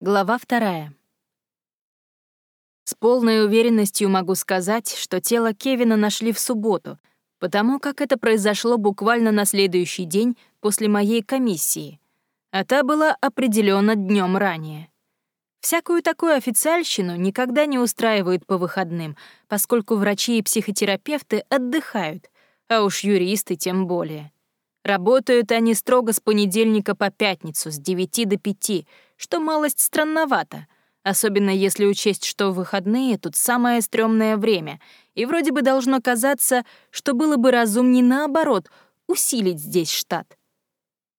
Глава вторая. С полной уверенностью могу сказать, что тело Кевина нашли в субботу, потому как это произошло буквально на следующий день после моей комиссии, а та была определена днем ранее. Всякую такую официальщину никогда не устраивают по выходным, поскольку врачи и психотерапевты отдыхают, а уж юристы тем более. Работают они строго с понедельника по пятницу, с 9 до 5, что малость странновато, особенно если учесть, что выходные тут самое стрёмное время, и вроде бы должно казаться, что было бы разумнее наоборот усилить здесь штат.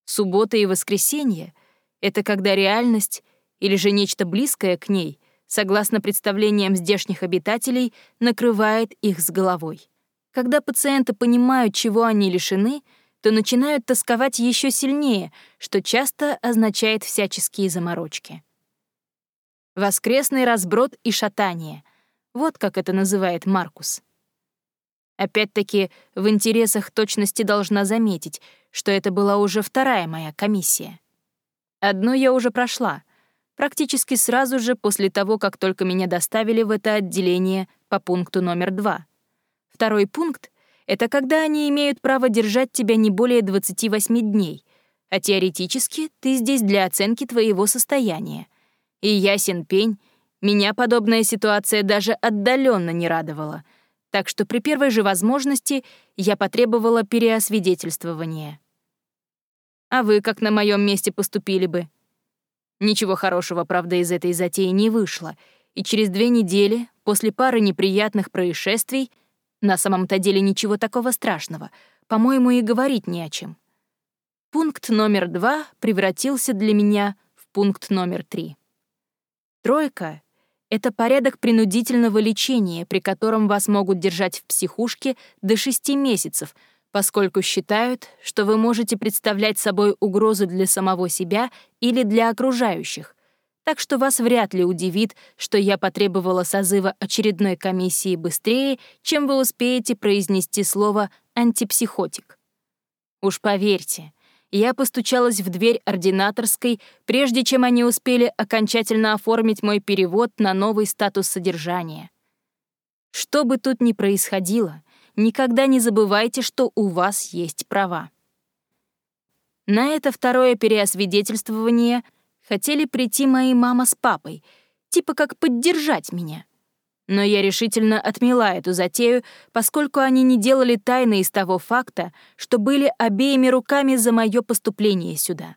Суббота и воскресенье — это когда реальность или же нечто близкое к ней, согласно представлениям здешних обитателей, накрывает их с головой. Когда пациенты понимают, чего они лишены — то начинают тосковать еще сильнее, что часто означает всяческие заморочки. Воскресный разброд и шатание — вот как это называет Маркус. Опять-таки, в интересах точности должна заметить, что это была уже вторая моя комиссия. Одну я уже прошла, практически сразу же после того, как только меня доставили в это отделение по пункту номер два. Второй пункт — это когда они имеют право держать тебя не более 28 дней, а теоретически ты здесь для оценки твоего состояния. И ясен пень, меня подобная ситуация даже отдаленно не радовала, так что при первой же возможности я потребовала переосвидетельствования. А вы как на моем месте поступили бы? Ничего хорошего, правда, из этой затеи не вышло, и через две недели, после пары неприятных происшествий, на самом-то деле ничего такого страшного, по-моему, и говорить не о чем. Пункт номер два превратился для меня в пункт номер три. Тройка — это порядок принудительного лечения, при котором вас могут держать в психушке до шести месяцев, поскольку считают, что вы можете представлять собой угрозу для самого себя или для окружающих, так что вас вряд ли удивит, что я потребовала созыва очередной комиссии быстрее, чем вы успеете произнести слово «антипсихотик». Уж поверьте, я постучалась в дверь ординаторской, прежде чем они успели окончательно оформить мой перевод на новый статус содержания. Что бы тут ни происходило, никогда не забывайте, что у вас есть права. На это второе переосвидетельствование — хотели прийти мои мама с папой, типа как поддержать меня. Но я решительно отмела эту затею, поскольку они не делали тайны из того факта, что были обеими руками за мое поступление сюда.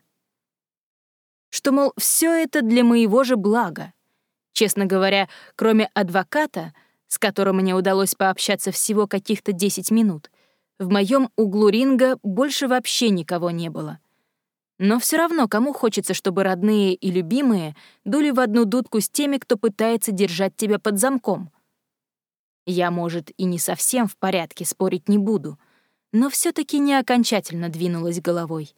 Что, мол, все это для моего же блага. Честно говоря, кроме адвоката, с которым мне удалось пообщаться всего каких-то 10 минут, в моем углу ринга больше вообще никого не было. Но все равно кому хочется, чтобы родные и любимые дули в одну дудку с теми, кто пытается держать тебя под замком? Я, может, и не совсем в порядке, спорить не буду, но все таки не окончательно двинулась головой.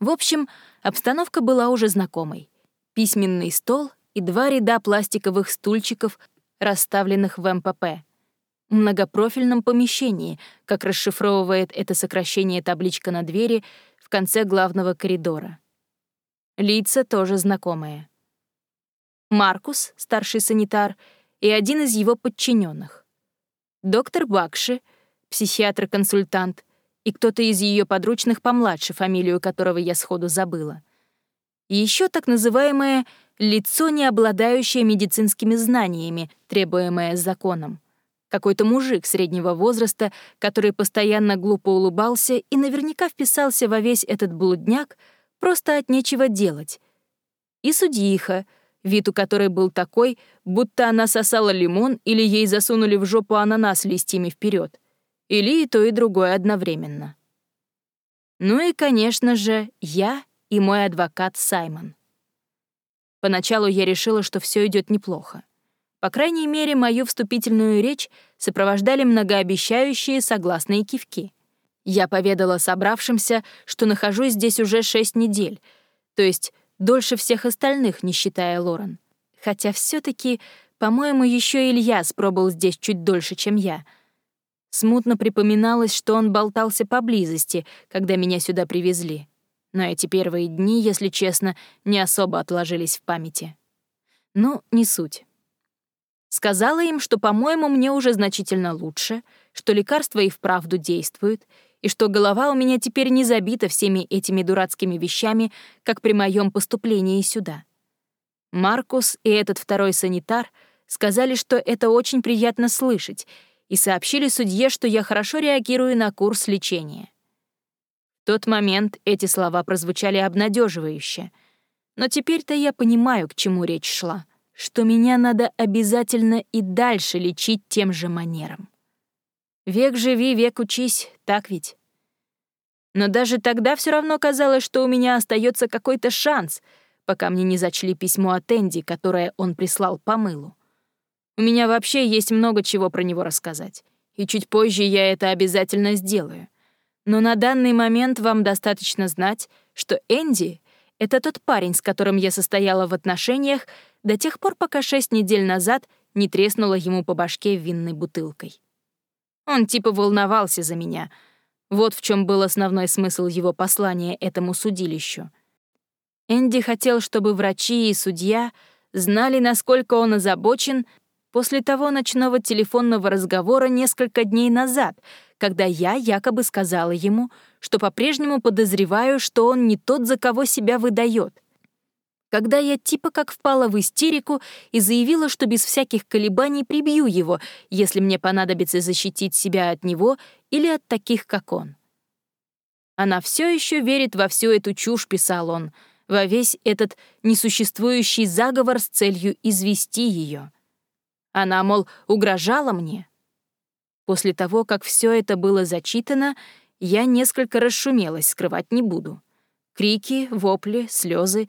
В общем, обстановка была уже знакомой. Письменный стол и два ряда пластиковых стульчиков, расставленных в МПП. В многопрофильном помещении, как расшифровывает это сокращение табличка на двери — в конце главного коридора. Лица тоже знакомые. Маркус, старший санитар, и один из его подчиненных. Доктор Бакши, психиатр-консультант, и кто-то из ее подручных помладше, фамилию которого я сходу забыла. И еще так называемое «лицо, не обладающее медицинскими знаниями», требуемое законом какой-то мужик среднего возраста, который постоянно глупо улыбался и наверняка вписался во весь этот блудняк просто от нечего делать. И судьиха, вид у которой был такой, будто она сосала лимон или ей засунули в жопу ананас листьями вперед, или и то, и другое одновременно. Ну и, конечно же, я и мой адвокат Саймон. Поначалу я решила, что все идет неплохо. По крайней мере, мою вступительную речь сопровождали многообещающие согласные кивки. Я поведала собравшимся, что нахожусь здесь уже шесть недель, то есть дольше всех остальных, не считая Лорен. Хотя все таки по-моему, еще Ильяс пробыл здесь чуть дольше, чем я. Смутно припоминалось, что он болтался поблизости, когда меня сюда привезли. но эти первые дни, если честно, не особо отложились в памяти. Ну, не суть. Сказала им, что, по-моему, мне уже значительно лучше, что лекарства и вправду действуют, и что голова у меня теперь не забита всеми этими дурацкими вещами, как при моем поступлении сюда. Маркус и этот второй санитар сказали, что это очень приятно слышать, и сообщили судье, что я хорошо реагирую на курс лечения. В тот момент эти слова прозвучали обнадеживающе, но теперь-то я понимаю, к чему речь шла, что меня надо обязательно и дальше лечить тем же манером. Век живи, век учись, так ведь? Но даже тогда все равно казалось, что у меня остается какой-то шанс, пока мне не зачли письмо от Энди, которое он прислал по мылу. У меня вообще есть много чего про него рассказать, и чуть позже я это обязательно сделаю. Но на данный момент вам достаточно знать, что Энди — это тот парень, с которым я состояла в отношениях до тех пор, пока шесть недель назад не треснула ему по башке винной бутылкой. Он типа волновался за меня. Вот в чем был основной смысл его послания этому судилищу. Энди хотел, чтобы врачи и судья знали, насколько он озабочен после того ночного телефонного разговора несколько дней назад, когда я якобы сказала ему, что по-прежнему подозреваю, что он не тот, за кого себя выдает. Когда я типа как впала в истерику и заявила, что без всяких колебаний прибью его, если мне понадобится защитить себя от него или от таких, как он. Она все еще верит во всю эту чушь, писал он, во весь этот несуществующий заговор с целью извести ее. Она, мол, угрожала мне. После того, как все это было зачитано, я несколько расшумелась, скрывать не буду. Крики, вопли, слезы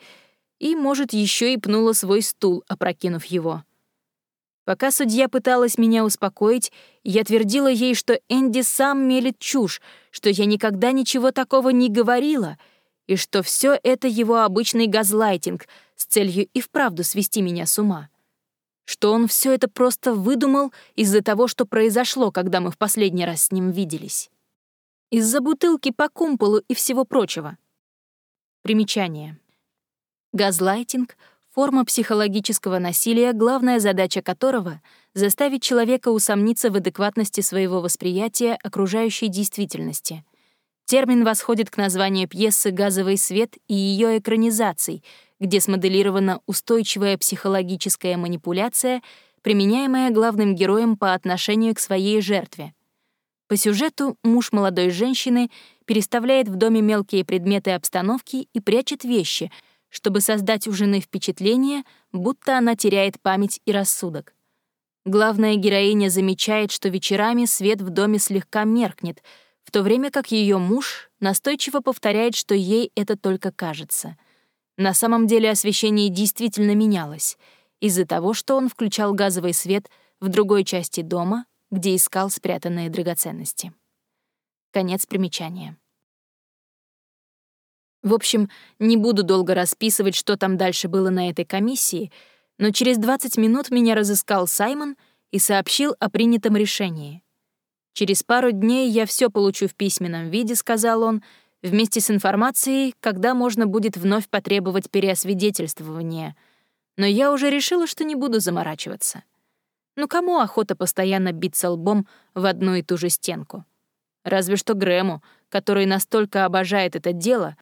и, может, еще и пнула свой стул, опрокинув его. Пока судья пыталась меня успокоить, я твердила ей, что Энди сам мелет чушь, что я никогда ничего такого не говорила, и что все это его обычный газлайтинг с целью и вправду свести меня с ума что он все это просто выдумал из-за того, что произошло, когда мы в последний раз с ним виделись. Из-за бутылки по кумполу и всего прочего. Примечание. Газлайтинг — форма психологического насилия, главная задача которого — заставить человека усомниться в адекватности своего восприятия окружающей действительности. Термин восходит к названию пьесы «Газовый свет» и ее экранизаций — где смоделирована устойчивая психологическая манипуляция, применяемая главным героем по отношению к своей жертве. По сюжету муж молодой женщины переставляет в доме мелкие предметы обстановки и прячет вещи, чтобы создать у жены впечатление, будто она теряет память и рассудок. Главная героиня замечает, что вечерами свет в доме слегка меркнет, в то время как ее муж настойчиво повторяет, что ей это только кажется — на самом деле освещение действительно менялось из-за того, что он включал газовый свет в другой части дома, где искал спрятанные драгоценности. Конец примечания. В общем, не буду долго расписывать, что там дальше было на этой комиссии, но через 20 минут меня разыскал Саймон и сообщил о принятом решении. «Через пару дней я все получу в письменном виде», — сказал он, — вместе с информацией, когда можно будет вновь потребовать переосвидетельствования. Но я уже решила, что не буду заморачиваться. Ну кому охота постоянно биться лбом в одну и ту же стенку? Разве что Грэму, который настолько обожает это дело,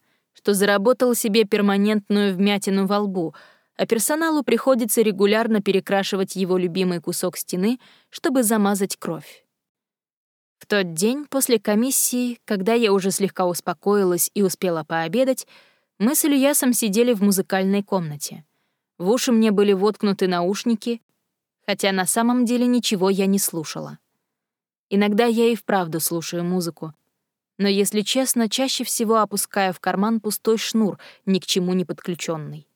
что заработал себе перманентную вмятину во лбу, а персоналу приходится регулярно перекрашивать его любимый кусок стены, чтобы замазать кровь. В тот день после комиссии, когда я уже слегка успокоилась и успела пообедать, мы с Ильясом сидели в музыкальной комнате. В уши мне были воткнуты наушники, хотя на самом деле ничего я не слушала. Иногда я и вправду слушаю музыку, но, если честно, чаще всего опускаю в карман пустой шнур, ни к чему не подключенный.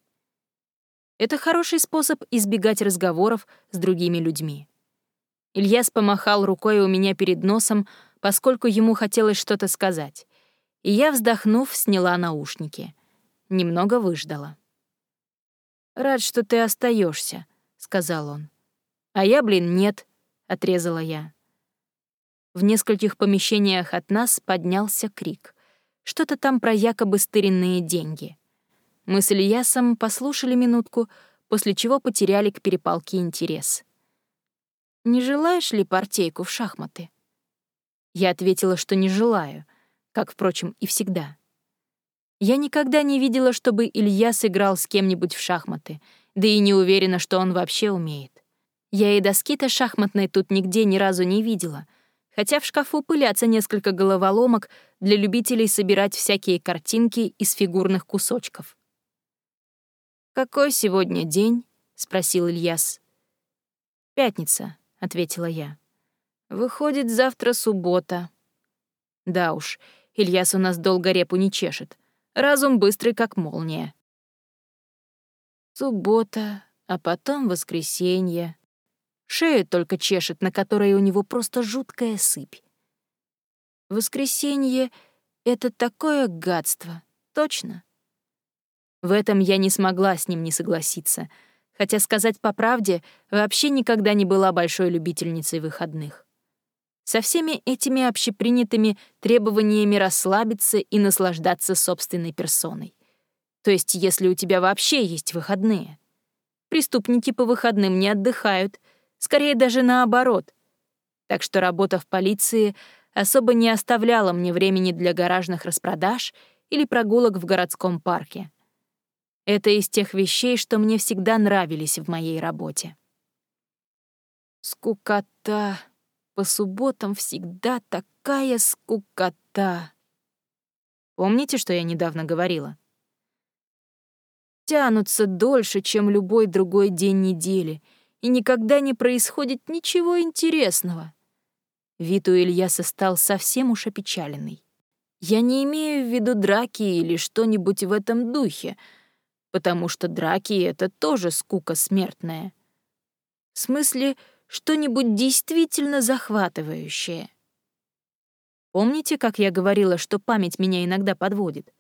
Это хороший способ избегать разговоров с другими людьми. Ильяс помахал рукой у меня перед носом, поскольку ему хотелось что-то сказать. И я, вздохнув, сняла наушники. Немного выждала. «Рад, что ты остаешься, сказал он. «А я, блин, нет», — отрезала я. В нескольких помещениях от нас поднялся крик. Что-то там про якобы старинные деньги. Мы с Ильясом послушали минутку, после чего потеряли к перепалке интерес. «Не желаешь ли партейку в шахматы?» Я ответила, что не желаю, как, впрочем, и всегда. Я никогда не видела, чтобы Илья сыграл с кем-нибудь в шахматы, да и не уверена, что он вообще умеет. Я и доски-то шахматной тут нигде ни разу не видела, хотя в шкафу пылятся несколько головоломок для любителей собирать всякие картинки из фигурных кусочков. «Какой сегодня день?» — спросил Ильяс. «Пятница», — ответила я. «Выходит, завтра суббота». Да уж, Ильяс у нас долго репу не чешет. Разум быстрый, как молния. Суббота, а потом воскресенье. Шею только чешет, на которой у него просто жуткая сыпь. Воскресенье — это такое гадство, точно. В этом я не смогла с ним не согласиться, хотя, сказать по правде, вообще никогда не была большой любительницей выходных со всеми этими общепринятыми требованиями расслабиться и наслаждаться собственной персоной. То есть, если у тебя вообще есть выходные. Преступники по выходным не отдыхают, скорее даже наоборот. Так что работа в полиции особо не оставляла мне времени для гаражных распродаж или прогулок в городском парке. Это из тех вещей, что мне всегда нравились в моей работе. Скукота по субботам всегда такая скукота. Помните, что я недавно говорила? Тянутся дольше, чем любой другой день недели, и никогда не происходит ничего интересного. Вид у Ильяса стал совсем уж опечаленный. Я не имею в виду драки или что-нибудь в этом духе, потому что драки — это тоже скука смертная. В смысле, что-нибудь действительно захватывающее. Помните, как я говорила, что память меня иногда подводит?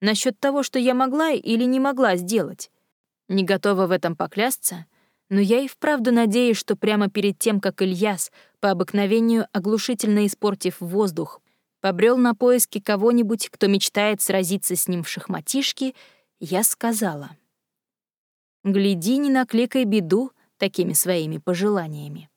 Насчет того, что я могла или не могла сделать. Не готова в этом поклясться, но я и вправду надеюсь, что прямо перед тем, как Ильяс, по обыкновению оглушительно испортив воздух, побрел на поиски кого-нибудь, кто мечтает сразиться с ним в шахматишке, я сказала. «Гляди, не накликай беду, такими своими пожеланиями.